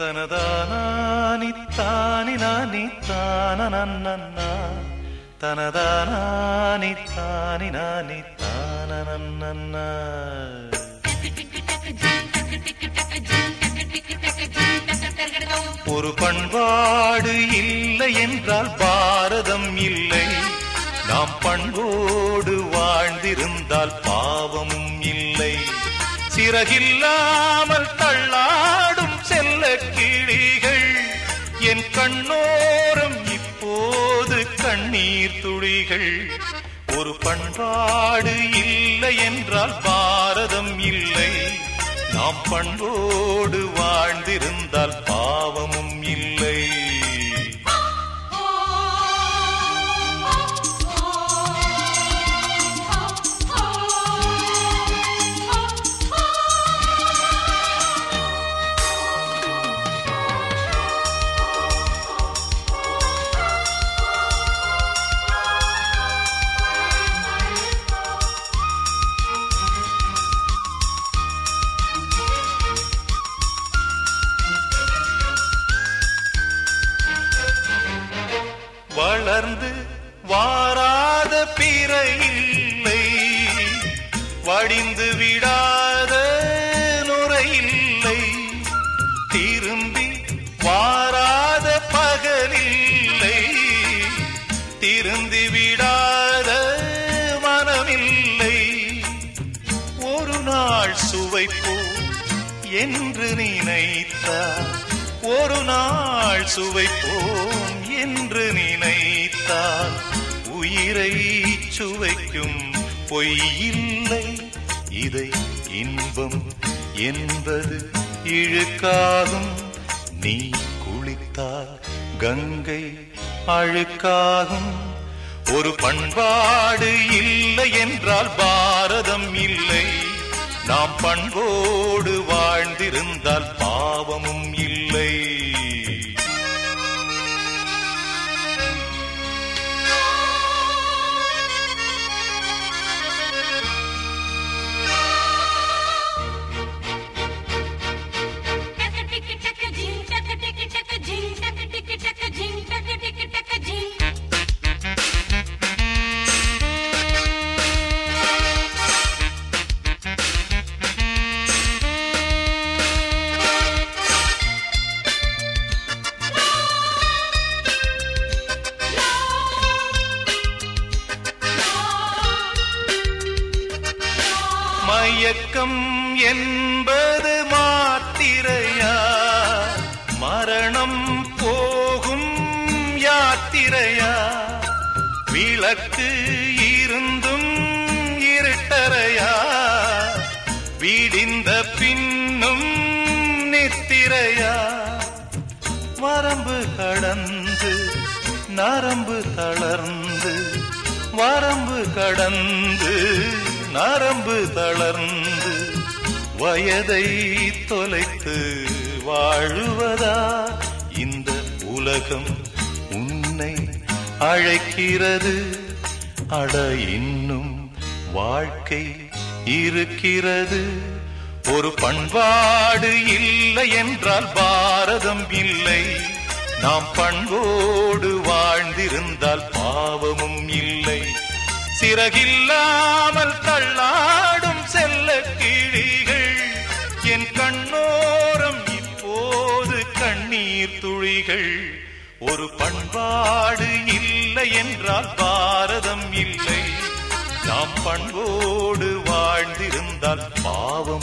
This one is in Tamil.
தனதானி தானி நானி தான நன்னா தனதானி தானி நானி தான நன்னா ஒரு பண்பாடு இல்லை என்றால் பாரதம் இல்லை. நாம் பண்போடு வாழ்ந்திருந்தால் பாவமும் இல்லை. சிறகில்லாமல் பிள்ளைகள் ஒரு பண்பாடு இல்லை என்றால் பாரதம் இல்லை. நாம் பண்போடு வாழ்ந்திருந்தால் வளர்ந்து வாராத பிற இல்லை வடிந்து விடாத நுரை இல்லை திரும்பி வாராத பகலில்லை திருந்தி விடாத மனமில்லை. ஒரு நாள் சுவைப்போ என்று நினைத்தார் ஒரு நாள் சுவைப்போம் என்று நினைத்தால் உயிரை சுவைக்கும் பொய்யில்லை இதை இன்பம் என்பது இழுக்காகும். நீ குளித்தால் கங்கை அழுக்காகும். ஒரு பண்பாடு இல்லை என்றால் பாரதம் இல்லை. நாம் பண்போடு வாழ்ந்திருந்தால் பாவமும் இல்லை. மயக்கம் என்பது மாத்திரையா? மரணம் போகும் யாத்திரையா? விளக்கு இருந்தும் இருட்டறையா? விடிந்த பின்னும் நித்திரையா? வரம்பு கடந்து நரம்பு தளர்ந்து வரம்பு கடந்து நரம்பு தளர்ந்து வயதை தொலைத்து வாழுவதா? இந்த உலகம் உன்னை அழைக்கிறது. அட இன்னும் வாழ்க்கை இருக்கிறது. ஒரு பண்பாடு இல்லை என்றால் பாரதம் இல்லை. நாம் பண்போடு வாழ்ந்திருந்தால் பாவமும் இல்லை. சிறகில்லாமல் தள்ளாடும் செல்ல கிழிகள் என் கண்ணோரம் இப்போது கண்ணீர் துளிகள். ஒரு பண்பாடு இல்லை என்றால் பாரதம் இல்லை. நாம் பண்போடு வாழ்ந்திருந்தால் பாவம்